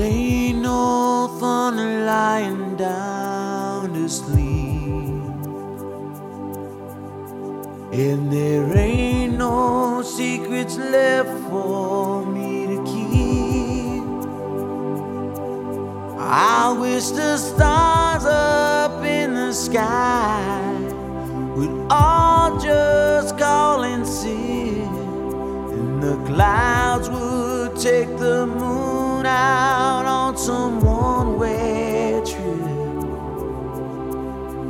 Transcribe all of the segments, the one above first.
ain't no fun lying down to sleep. And there ain't no secrets left for me to keep. I wish the stars up in the sky would all just call and see. and the clouds would take the moon out on some one way trip.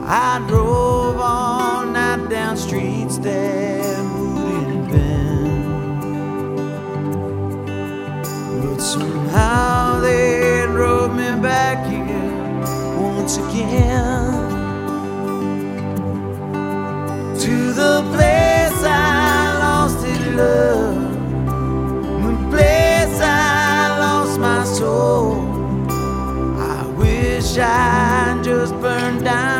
I drove all night down streets that wouldn't bend, but somehow they drove me back here once again to the place I just burned down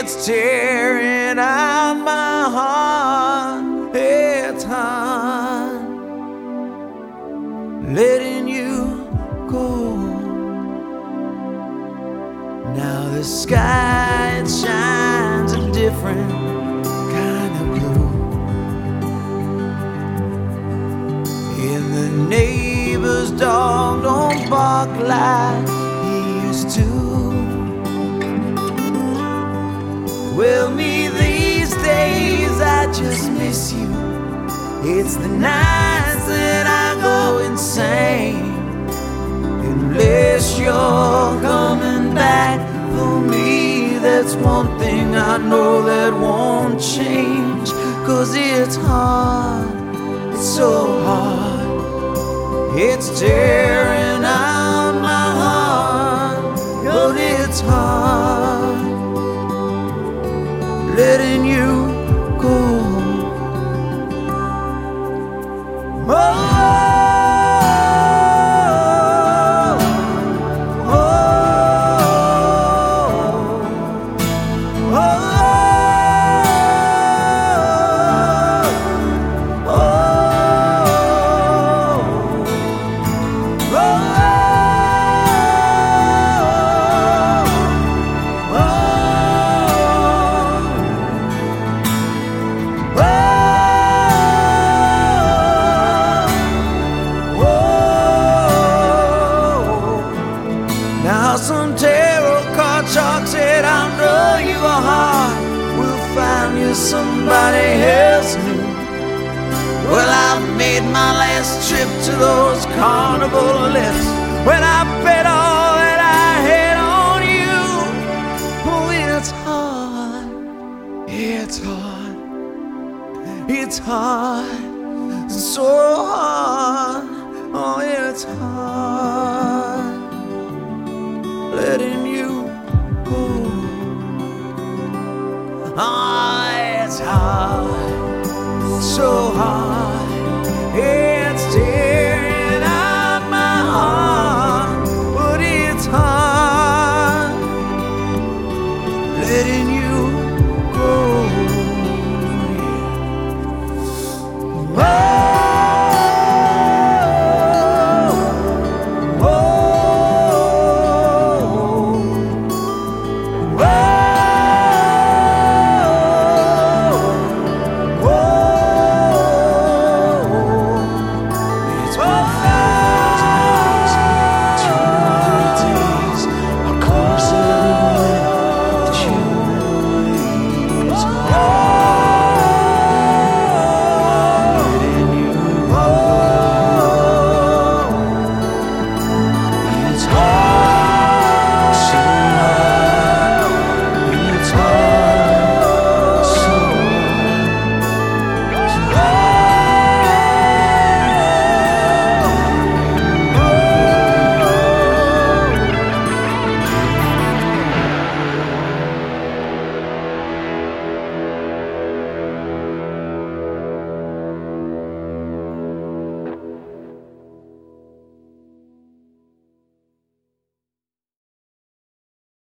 It's tearing out my heart. It's hard letting you go. Now the sky it shines a different kind of blue. And the neighbor's dog don't bark like miss you. It's the nights that I go insane. Unless you're coming back for me, that's one thing I know that won't change. Cause it's hard, it's so hard, it's tearing out my heart. But it's hard letting you somebody else knew. Well, I've made my last trip to those carnival lifts when I bet all that I had on you. Oh, it's hard. It's hard. It's hard. So hard. Oh, it's hard letting It's hard, so hard.